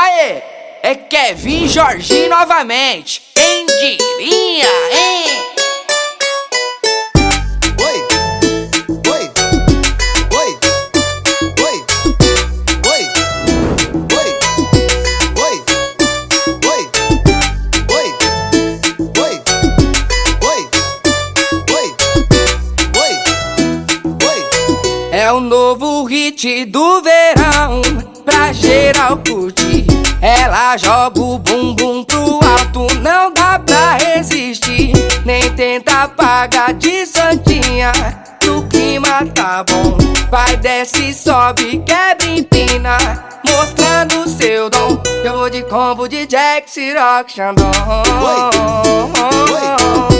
É Kevin Jorginho novamente. Quem diria, hein? Oi, oi, oi, oi, oi, oi, oi, oi, oi, oi, oi, oi, oi. É o novo hit do verão pra geral curtir. Ela joga o bumbum pro alto, não dá pra resistir. Nem tenta apagar de santinha, o clima tá bom. Vai, desce, sobe, quebra, empina, mostrando seu dom. Eu vou de combo de Jack, Ciroc, Xandão.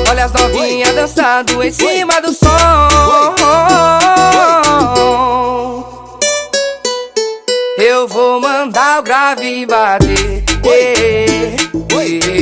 Olha as novinhas dançando em cima do som. Mandar o grave bater. eh, eh,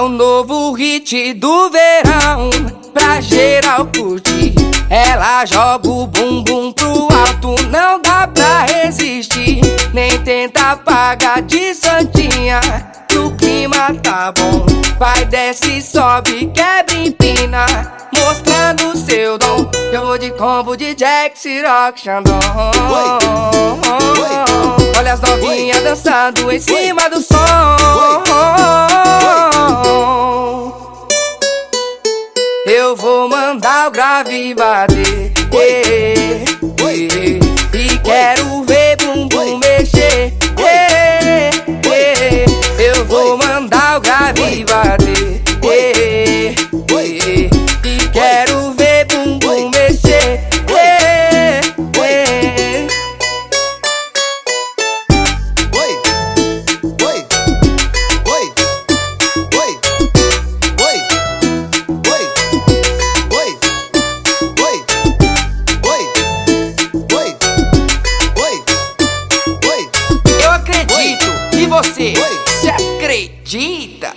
É o novo hit do verão pra geral curtir. Ela joga o bumbum pro alto, não dá pra resistir. Nem tenta apagar de santinha, que o clima tá bom. Vai, desce, sobe, quebra, empina, mostrando seu dom. Eu vou de combo de Jack, Ciroc, Xandão. Olha as novinhas dançando em cima do som. Eu vou mandar o grave bater. eh, eh, você, você acredita?